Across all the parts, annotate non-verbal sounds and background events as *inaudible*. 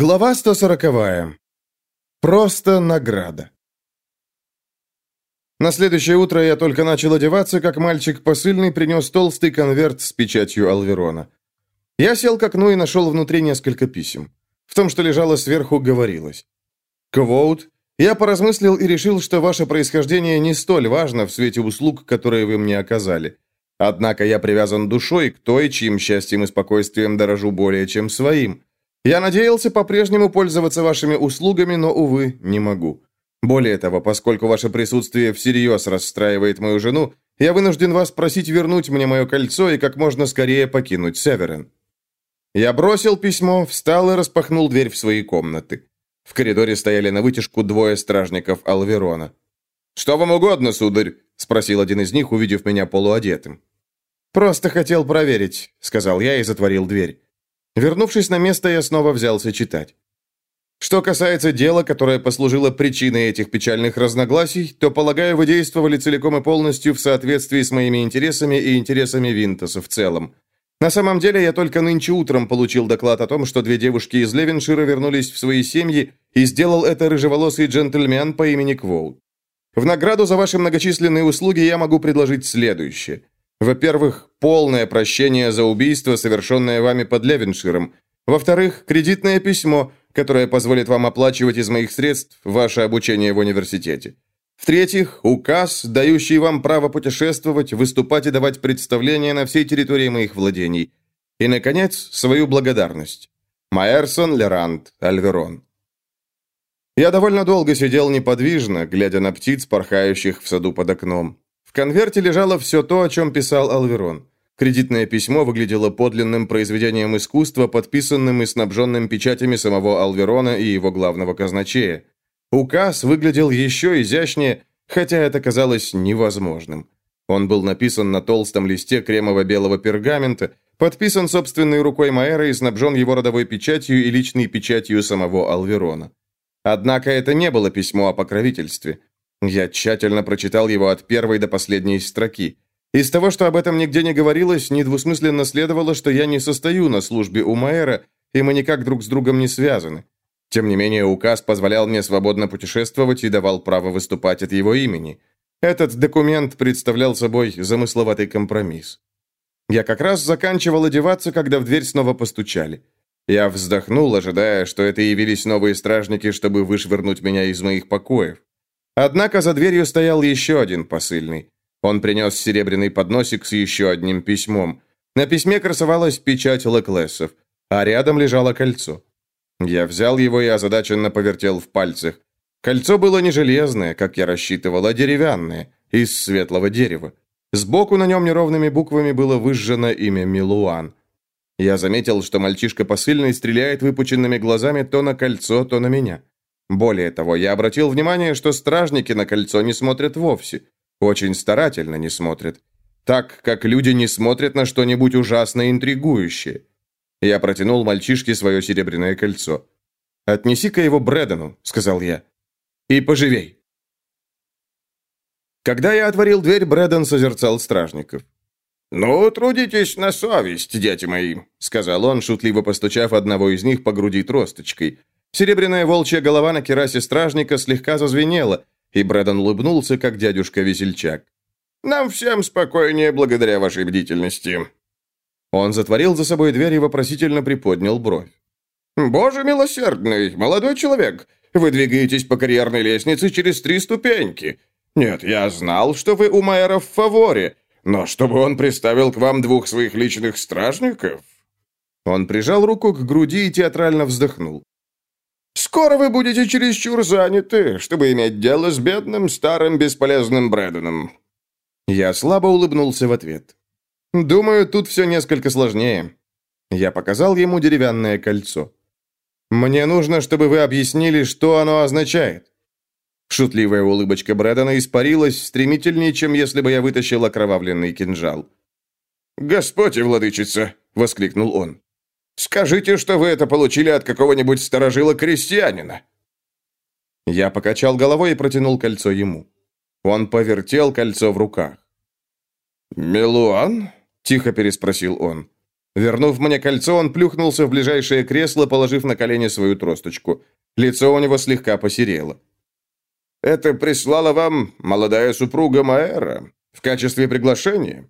Глава 140. Просто награда. На следующее утро я только начал одеваться, как мальчик посыльный принес толстый конверт с печатью Алверона. Я сел к окну и нашел внутри несколько писем. В том, что лежало сверху, говорилось. Квоут. Я поразмыслил и решил, что ваше происхождение не столь важно в свете услуг, которые вы мне оказали. Однако я привязан душой к той, чьим счастьем и спокойствием дорожу более, чем своим. Я надеялся по-прежнему пользоваться вашими услугами, но, увы, не могу. Более того, поскольку ваше присутствие всерьез расстраивает мою жену, я вынужден вас просить вернуть мне мое кольцо и как можно скорее покинуть Северен». Я бросил письмо, встал и распахнул дверь в свои комнаты. В коридоре стояли на вытяжку двое стражников Алверона. «Что вам угодно, сударь?» – спросил один из них, увидев меня полуодетым. «Просто хотел проверить», — сказал я и затворил дверь. Вернувшись на место, я снова взялся читать. Что касается дела, которое послужило причиной этих печальных разногласий, то, полагаю, вы действовали целиком и полностью в соответствии с моими интересами и интересами Винтоса в целом. На самом деле, я только нынче утром получил доклад о том, что две девушки из Левеншира вернулись в свои семьи, и сделал это рыжеволосый джентльмен по имени Квоут. В награду за ваши многочисленные услуги я могу предложить следующее – во-первых, полное прощение за убийство, совершенное вами под Левенширом. Во-вторых, кредитное письмо, которое позволит вам оплачивать из моих средств ваше обучение в университете. В-третьих, указ, дающий вам право путешествовать, выступать и давать представления на всей территории моих владений. И, наконец, свою благодарность. Майерсон Леранд Альверон. Я довольно долго сидел неподвижно, глядя на птиц, порхающих в саду под окном. Конверте лежало все то, о чем писал Алверон. Кредитное письмо выглядело подлинным произведением искусства, подписанным и снабженным печатями самого Алверона и его главного казначея. Указ выглядел еще изящнее, хотя это казалось невозможным. Он был написан на толстом листе кремово-белого пергамента, подписан собственной рукой Маэра и снабжен его родовой печатью и личной печатью самого Алверона. Однако это не было письмо о покровительстве. Я тщательно прочитал его от первой до последней строки. Из того, что об этом нигде не говорилось, недвусмысленно следовало, что я не состою на службе у Майера, и мы никак друг с другом не связаны. Тем не менее, указ позволял мне свободно путешествовать и давал право выступать от его имени. Этот документ представлял собой замысловатый компромисс. Я как раз заканчивал одеваться, когда в дверь снова постучали. Я вздохнул, ожидая, что это явились новые стражники, чтобы вышвырнуть меня из моих покоев. Однако за дверью стоял еще один посыльный. Он принес серебряный подносик с еще одним письмом. На письме красовалась печать Леклессов, а рядом лежало кольцо. Я взял его и озадаченно повертел в пальцах. Кольцо было не железное, как я рассчитывал, а деревянное, из светлого дерева. Сбоку на нем неровными буквами было выжжено имя Милуан. Я заметил, что мальчишка посыльный стреляет выпученными глазами то на кольцо, то на меня. Более того, я обратил внимание, что стражники на кольцо не смотрят вовсе. Очень старательно не смотрят. Так, как люди не смотрят на что-нибудь ужасно интригующее. Я протянул мальчишке свое серебряное кольцо. «Отнеси-ка его Брэдону», — сказал я. «И поживей». Когда я отворил дверь, Брэдон созерцал стражников. «Ну, трудитесь на совесть, дети мои», — сказал он, шутливо постучав одного из них по груди тросточкой. Серебряная волчья голова на керасе стражника слегка зазвенела, и Брэдон улыбнулся, как дядюшка-весельчак. «Нам всем спокойнее благодаря вашей бдительности». Он затворил за собой дверь и вопросительно приподнял бровь. «Боже милосердный, молодой человек, вы двигаетесь по карьерной лестнице через три ступеньки. Нет, я знал, что вы у Майера в фаворе, но чтобы он приставил к вам двух своих личных стражников...» Он прижал руку к груди и театрально вздохнул. Скоро вы будете чересчур заняты, чтобы иметь дело с бедным, старым, бесполезным Брэдоном». Я слабо улыбнулся в ответ. «Думаю, тут все несколько сложнее». Я показал ему деревянное кольцо. «Мне нужно, чтобы вы объяснили, что оно означает». Шутливая улыбочка Брэдона испарилась стремительнее, чем если бы я вытащил окровавленный кинжал. «Господь и владычица!» — воскликнул он. Скажите, что вы это получили от какого-нибудь старожила-крестьянина». Я покачал головой и протянул кольцо ему. Он повертел кольцо в руках. «Мелуан?» – тихо переспросил он. Вернув мне кольцо, он плюхнулся в ближайшее кресло, положив на колени свою тросточку. Лицо у него слегка посерело. «Это прислала вам молодая супруга Маэра в качестве приглашения?»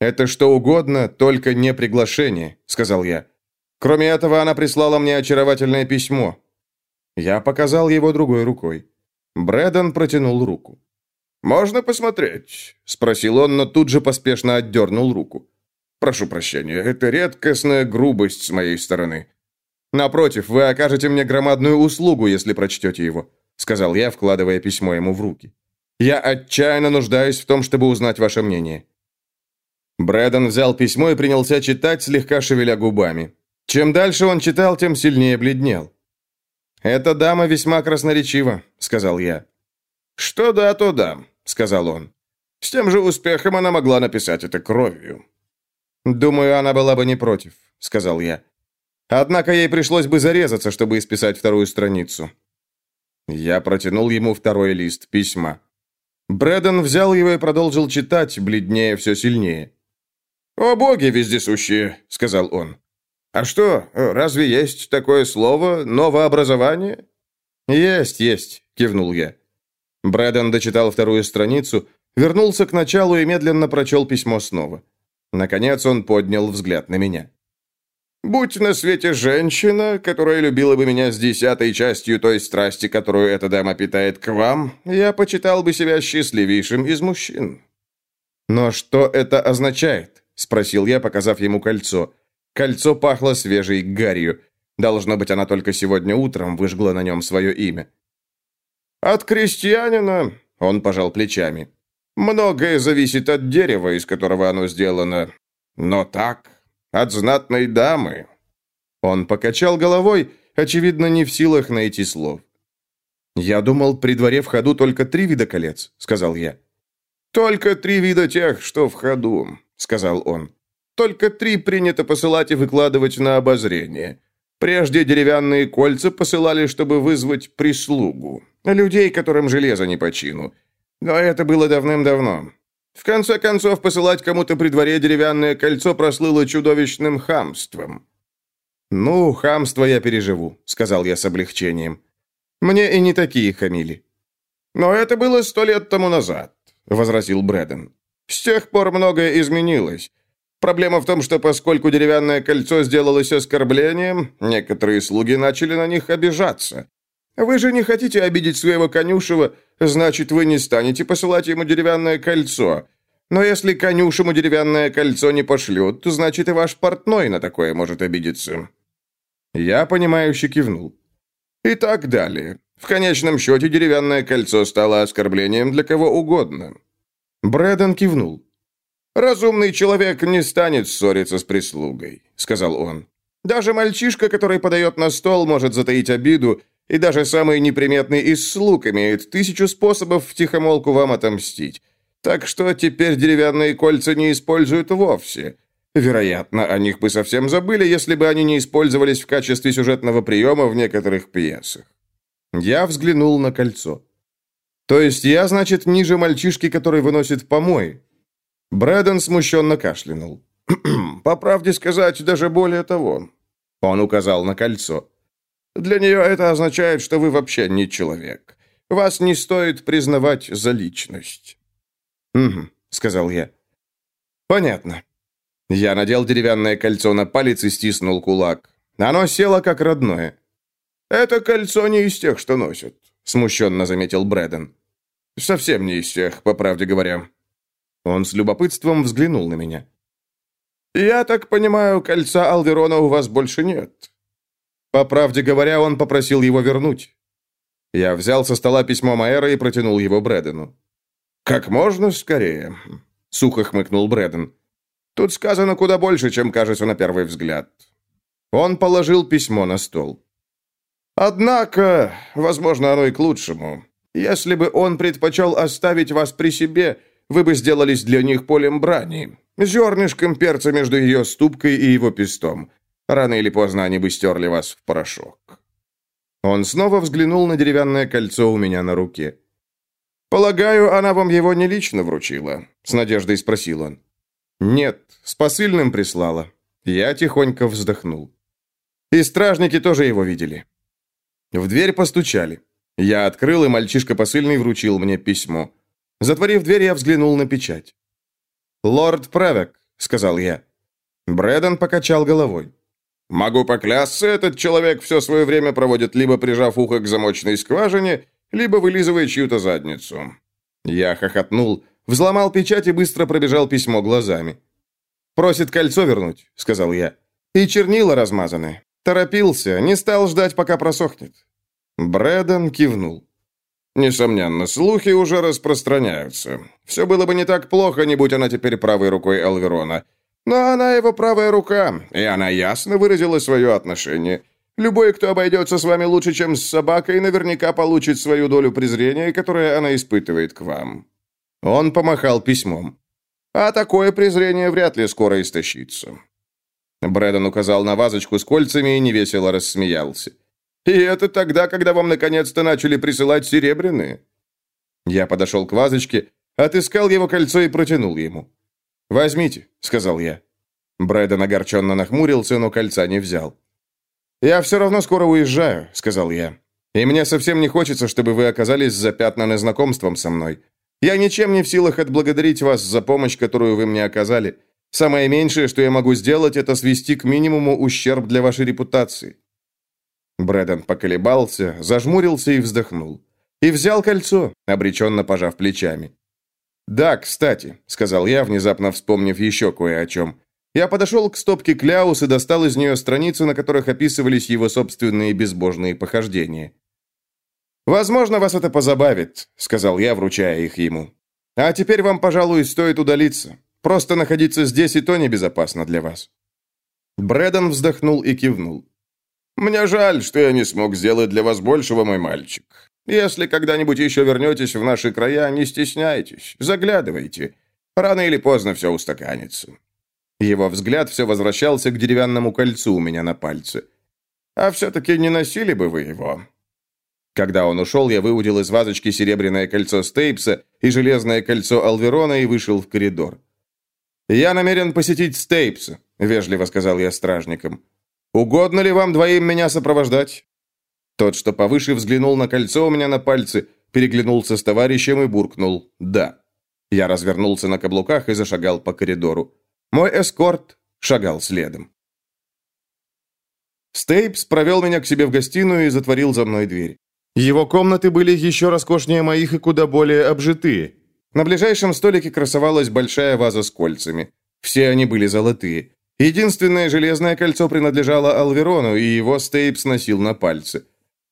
«Это что угодно, только не приглашение», — сказал я. «Кроме этого, она прислала мне очаровательное письмо». Я показал его другой рукой. Брэдон протянул руку. «Можно посмотреть?» — спросил он, но тут же поспешно отдернул руку. «Прошу прощения, это редкостная грубость с моей стороны. Напротив, вы окажете мне громадную услугу, если прочтете его», — сказал я, вкладывая письмо ему в руки. «Я отчаянно нуждаюсь в том, чтобы узнать ваше мнение». Брэдон взял письмо и принялся читать, слегка шевеля губами. Чем дальше он читал, тем сильнее бледнел. «Эта дама весьма красноречива», — сказал я. «Что да, то да», — сказал он. «С тем же успехом она могла написать это кровью». «Думаю, она была бы не против», — сказал я. «Однако ей пришлось бы зарезаться, чтобы исписать вторую страницу». Я протянул ему второй лист письма. Брэдон взял его и продолжил читать, бледнее все сильнее. «О боги вездесущие», — сказал он. «А что, разве есть такое слово «новообразование»?» «Есть, есть», — кивнул я. Брэдон дочитал вторую страницу, вернулся к началу и медленно прочел письмо снова. Наконец он поднял взгляд на меня. «Будь на свете женщина, которая любила бы меня с десятой частью той страсти, которую эта дама питает к вам, я почитал бы себя счастливейшим из мужчин». «Но что это означает?» – спросил я, показав ему кольцо. Кольцо пахло свежей гарью. Должно быть, она только сегодня утром выжгла на нем свое имя. «От крестьянина», – он пожал плечами, Многое зависит от дерева, из которого оно сделано. Но так, от знатной дамы. Он покачал головой, очевидно, не в силах найти слов. «Я думал, при дворе в ходу только три вида колец», — сказал я. «Только три вида тех, что в ходу», — сказал он. «Только три принято посылать и выкладывать на обозрение. Прежде деревянные кольца посылали, чтобы вызвать прислугу. Людей, которым железо не по чину. Но это было давным-давно. В конце концов, посылать кому-то при дворе деревянное кольцо прослыло чудовищным хамством. «Ну, хамство я переживу», — сказал я с облегчением. «Мне и не такие хамили». «Но это было сто лет тому назад», — возразил Брэден. «С тех пор многое изменилось. Проблема в том, что поскольку деревянное кольцо сделалось оскорблением, некоторые слуги начали на них обижаться. Вы же не хотите обидеть своего конюшева, значит, вы не станете посылать ему деревянное кольцо. Но если конюшему деревянное кольцо не пошлют, значит, и ваш портной на такое может обидеться». Я, понимающе кивнул. И так далее. В конечном счете, деревянное кольцо стало оскорблением для кого угодно. Брэдон кивнул. «Разумный человек не станет ссориться с прислугой», — сказал он. «Даже мальчишка, который подает на стол, может затаить обиду, и даже самый неприметный из слуг имеет тысячу способов втихомолку вам отомстить. Так что теперь деревянные кольца не используют вовсе. Вероятно, о них бы совсем забыли, если бы они не использовались в качестве сюжетного приема в некоторых пьесах. Я взглянул на кольцо. То есть я, значит, ниже мальчишки, который выносит помой. Брэдон смущенно кашлянул. *clears throat* «По правде сказать, даже более того». Он указал на кольцо. Для нее это означает, что вы вообще не человек. Вас не стоит признавать за личность». «Угу», — сказал я. «Понятно». Я надел деревянное кольцо на палец и стиснул кулак. Оно село как родное. «Это кольцо не из тех, что носят», — смущенно заметил Брэден. «Совсем не из тех, по правде говоря». Он с любопытством взглянул на меня. «Я так понимаю, кольца Алверона у вас больше нет?» По правде говоря, он попросил его вернуть. Я взял со стола письмо Майера и протянул его Брэдену. «Как можно скорее», — сухо хмыкнул Брэден. «Тут сказано куда больше, чем кажется на первый взгляд». Он положил письмо на стол. «Однако, возможно, оно и к лучшему. Если бы он предпочел оставить вас при себе, вы бы сделались для них полем брани, зернышком перца между ее ступкой и его пестом. Рано или поздно они бы стерли вас в порошок». Он снова взглянул на деревянное кольцо у меня на руке. «Полагаю, она вам его не лично вручила?» — с надеждой спросил он. «Нет, с посыльным прислала. Я тихонько вздохнул. И стражники тоже его видели. В дверь постучали. Я открыл, и мальчишка посыльный вручил мне письмо. Затворив дверь, я взглянул на печать. «Лорд Превек», — сказал я. Брэдон покачал головой. «Могу поклясться, этот человек все свое время проводит либо прижав ухо к замочной скважине, либо вылизывая чью-то задницу». Я хохотнул, взломал печать и быстро пробежал письмо глазами. «Просит кольцо вернуть», — сказал я. «И чернила размазаны. Торопился, не стал ждать, пока просохнет». Брэдон кивнул. Несомненно, слухи уже распространяются. Все было бы не так плохо, не будь она теперь правой рукой Алверона. Но она его правая рука, и она ясно выразила свое отношение. Любой, кто обойдется с вами лучше, чем с собакой, наверняка получит свою долю презрения, которое она испытывает к вам». Он помахал письмом. «А такое презрение вряд ли скоро истощится». Брэдон указал на вазочку с кольцами и невесело рассмеялся. И это тогда, когда вам наконец-то начали присылать серебряные?» Я подошел к вазочке, отыскал его кольцо и протянул ему. «Возьмите», — сказал я. Брэдон огорченно нахмурился, но кольца не взял. «Я все равно скоро уезжаю», — сказал я. «И мне совсем не хочется, чтобы вы оказались запятнаны знакомством со мной. Я ничем не в силах отблагодарить вас за помощь, которую вы мне оказали. Самое меньшее, что я могу сделать, это свести к минимуму ущерб для вашей репутации. Брэдон поколебался, зажмурился и вздохнул. И взял кольцо, обреченно пожав плечами. «Да, кстати», — сказал я, внезапно вспомнив еще кое о чем. Я подошел к стопке кляус и достал из нее страницы, на которых описывались его собственные безбожные похождения. «Возможно, вас это позабавит», — сказал я, вручая их ему. «А теперь вам, пожалуй, стоит удалиться. Просто находиться здесь и то небезопасно для вас». Брэдон вздохнул и кивнул. Мне жаль, что я не смог сделать для вас большего, мой мальчик. Если когда-нибудь еще вернетесь в наши края, не стесняйтесь, заглядывайте. Рано или поздно все устаканится». Его взгляд все возвращался к деревянному кольцу у меня на пальце. «А все-таки не носили бы вы его?» Когда он ушел, я выудил из вазочки серебряное кольцо Стейпса и железное кольцо Алверона и вышел в коридор. «Я намерен посетить Стейпса», — вежливо сказал я стражникам. «Угодно ли вам двоим меня сопровождать?» Тот, что повыше, взглянул на кольцо у меня на пальце, переглянулся с товарищем и буркнул «да». Я развернулся на каблуках и зашагал по коридору. Мой эскорт шагал следом. Стейпс провел меня к себе в гостиную и затворил за мной дверь. Его комнаты были еще роскошнее моих и куда более обжитые. На ближайшем столике красовалась большая ваза с кольцами. Все они были золотые. Единственное железное кольцо принадлежало Алверону, и его Стейпс носил на пальце.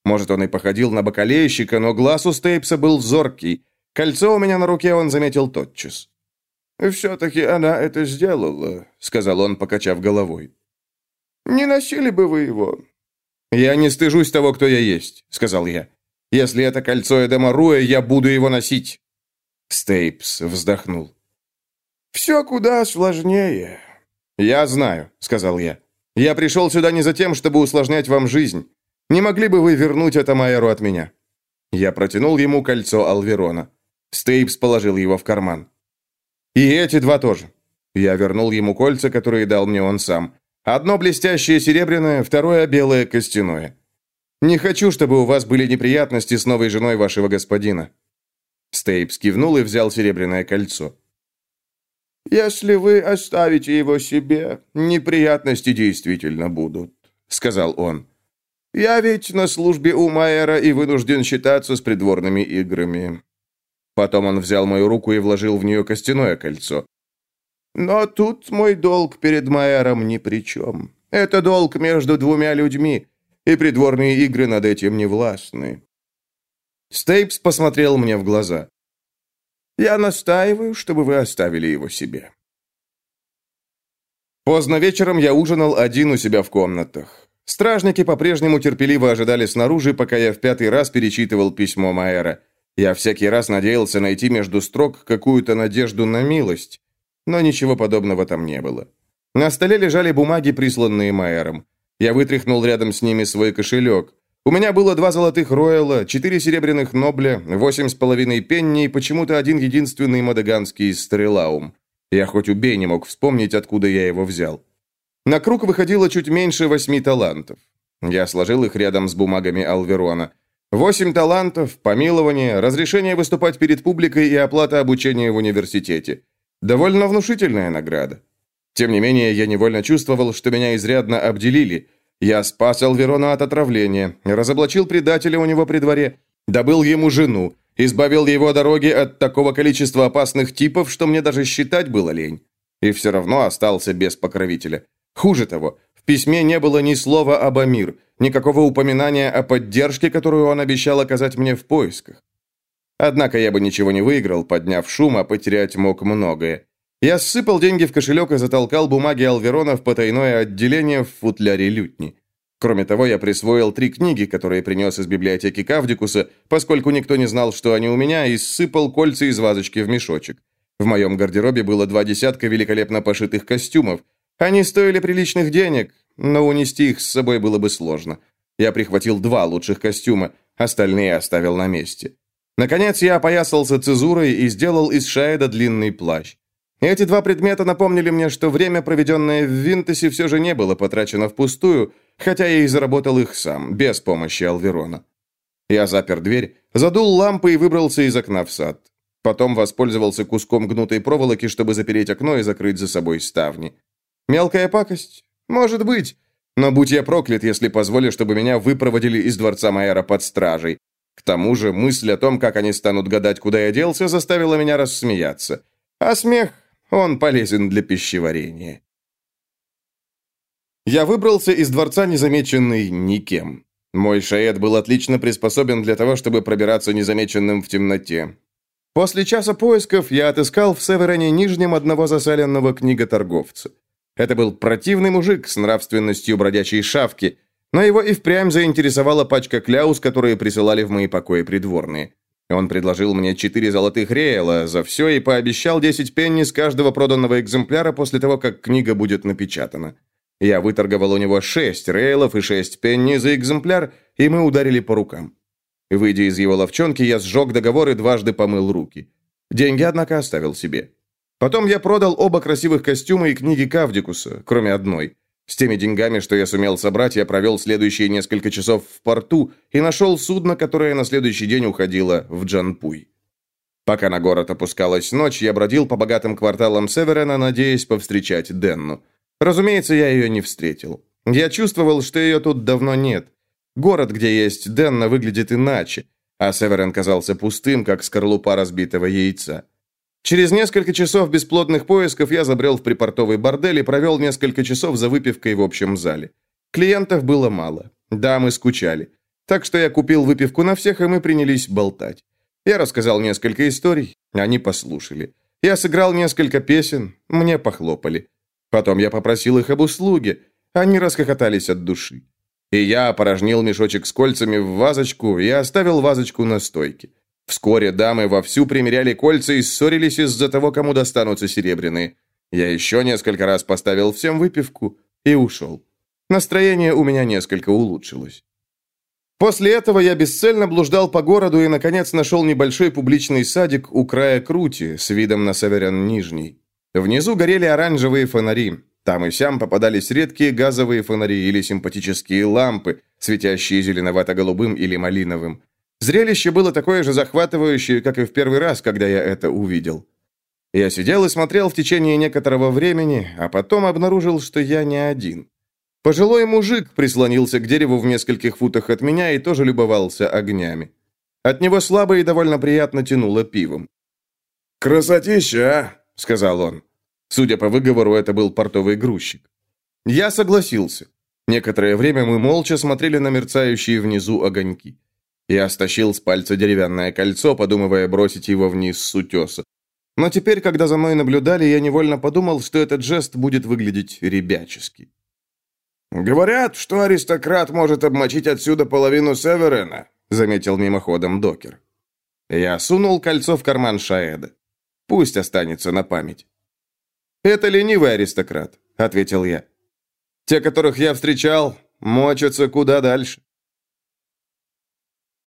Может, он и походил на бакалейщика, но глаз у Стейпса был зоркий. Кольцо у меня на руке он заметил тотчас. «Все-таки она это сделала», — сказал он, покачав головой. «Не носили бы вы его?» «Я не стыжусь того, кто я есть», — сказал я. «Если это кольцо Эдема Руэ, я буду его носить». Стейпс вздохнул. «Все куда сложнее. «Я знаю», — сказал я. «Я пришел сюда не за тем, чтобы усложнять вам жизнь. Не могли бы вы вернуть это Майеру от меня?» Я протянул ему кольцо Алверона. Стейпс положил его в карман. «И эти два тоже». Я вернул ему кольца, которые дал мне он сам. Одно блестящее серебряное, второе белое костяное. Не хочу, чтобы у вас были неприятности с новой женой вашего господина». Стейпс кивнул и взял серебряное кольцо. «Если вы оставите его себе, неприятности действительно будут», — сказал он. «Я ведь на службе у Майера и вынужден считаться с придворными играми». Потом он взял мою руку и вложил в нее костяное кольцо. «Но тут мой долг перед Майером ни при чем. Это долг между двумя людьми, и придворные игры над этим не властны». Стейпс посмотрел мне в глаза. Я настаиваю, чтобы вы оставили его себе». Поздно вечером я ужинал один у себя в комнатах. Стражники по-прежнему терпеливо ожидали снаружи, пока я в пятый раз перечитывал письмо Майера. Я всякий раз надеялся найти между строк какую-то надежду на милость, но ничего подобного там не было. На столе лежали бумаги, присланные Майером. Я вытряхнул рядом с ними свой кошелек. У меня было два золотых Ройла, четыре серебряных Нобля, восемь с половиной пенни и почему-то один единственный мадаганский стрелаум. Я хоть убей не мог вспомнить, откуда я его взял. На круг выходило чуть меньше восьми талантов. Я сложил их рядом с бумагами Алверона. Восемь талантов, помилование, разрешение выступать перед публикой и оплата обучения в университете. Довольно внушительная награда. Тем не менее, я невольно чувствовал, что меня изрядно обделили. Я спас Алверона от отравления, разоблачил предателя у него при дворе, добыл ему жену, избавил его дороги от такого количества опасных типов, что мне даже считать было лень. И все равно остался без покровителя. Хуже того, в письме не было ни слова об Амир, никакого упоминания о поддержке, которую он обещал оказать мне в поисках. Однако я бы ничего не выиграл, подняв шум, а потерять мог многое. Я ссыпал деньги в кошелек и затолкал бумаги Алверона в потайное отделение в футляре лютни. Кроме того, я присвоил три книги, которые принес из библиотеки Кавдикуса, поскольку никто не знал, что они у меня, и ссыпал кольца из вазочки в мешочек. В моем гардеробе было два десятка великолепно пошитых костюмов. Они стоили приличных денег, но унести их с собой было бы сложно. Я прихватил два лучших костюма, остальные оставил на месте. Наконец я опоясался цезурой и сделал из Шаэда длинный плащ. Эти два предмета напомнили мне, что время, проведенное в Винтесе, все же не было потрачено впустую, хотя я и заработал их сам, без помощи Алверона. Я запер дверь, задул лампы и выбрался из окна в сад. Потом воспользовался куском гнутой проволоки, чтобы запереть окно и закрыть за собой ставни. Мелкая пакость? Может быть. Но будь я проклят, если позволю, чтобы меня выпроводили из дворца Майера под стражей. К тому же мысль о том, как они станут гадать, куда я делся, заставила меня рассмеяться. А смех, он полезен для пищеварения. Я выбрался из дворца незамеченный никем. Мой шаед был отлично приспособен для того, чтобы пробираться незамеченным в темноте. После часа поисков я отыскал в Североне Нижнем одного засаленного книготорговца. Это был противный мужик с нравственностью бродячей шавки, но его и впрямь заинтересовала пачка кляус, которые присылали в мои покои придворные. Он предложил мне четыре золотых реяла за все и пообещал 10 пенни с каждого проданного экземпляра после того, как книга будет напечатана. Я выторговал у него шесть рейлов и шесть пенни за экземпляр, и мы ударили по рукам. Выйдя из его ловчонки, я сжег договор и дважды помыл руки. Деньги, однако, оставил себе. Потом я продал оба красивых костюма и книги Кавдикуса, кроме одной. С теми деньгами, что я сумел собрать, я провел следующие несколько часов в порту и нашел судно, которое на следующий день уходило в Джанпуй. Пока на город опускалась ночь, я бродил по богатым кварталам Северена, надеясь повстречать Денну. Разумеется, я ее не встретил. Я чувствовал, что ее тут давно нет. Город, где есть Денна, выглядит иначе, а Северен казался пустым, как скорлупа разбитого яйца. Через несколько часов бесплодных поисков я забрел в припортовый бордель и провел несколько часов за выпивкой в общем зале. Клиентов было мало, дамы скучали. Так что я купил выпивку на всех, и мы принялись болтать. Я рассказал несколько историй, они послушали. Я сыграл несколько песен, мне похлопали. Потом я попросил их об услуге, они расхохотались от души. И я опорожнил мешочек с кольцами в вазочку и оставил вазочку на стойке. Вскоре дамы вовсю примеряли кольца и ссорились из-за того, кому достанутся серебряные. Я еще несколько раз поставил всем выпивку и ушел. Настроение у меня несколько улучшилось. После этого я бесцельно блуждал по городу и, наконец, нашел небольшой публичный садик у края Крути с видом на Северян Нижний. Внизу горели оранжевые фонари. Там и сям попадались редкие газовые фонари или симпатические лампы, светящие зеленовато-голубым или малиновым. Зрелище было такое же захватывающее, как и в первый раз, когда я это увидел. Я сидел и смотрел в течение некоторого времени, а потом обнаружил, что я не один. Пожилой мужик прислонился к дереву в нескольких футах от меня и тоже любовался огнями. От него слабо и довольно приятно тянуло пивом. «Красотища, а!» — сказал он. Судя по выговору, это был портовый грузчик. Я согласился. Некоторое время мы молча смотрели на мерцающие внизу огоньки. Я стащил с пальца деревянное кольцо, подумывая бросить его вниз с утеса. Но теперь, когда за мной наблюдали, я невольно подумал, что этот жест будет выглядеть ребячески. «Говорят, что аристократ может обмочить отсюда половину Северена», заметил мимоходом докер. Я сунул кольцо в карман Шаэда. Пусть останется на память. «Это ленивый аристократ», — ответил я. «Те, которых я встречал, мочатся куда дальше».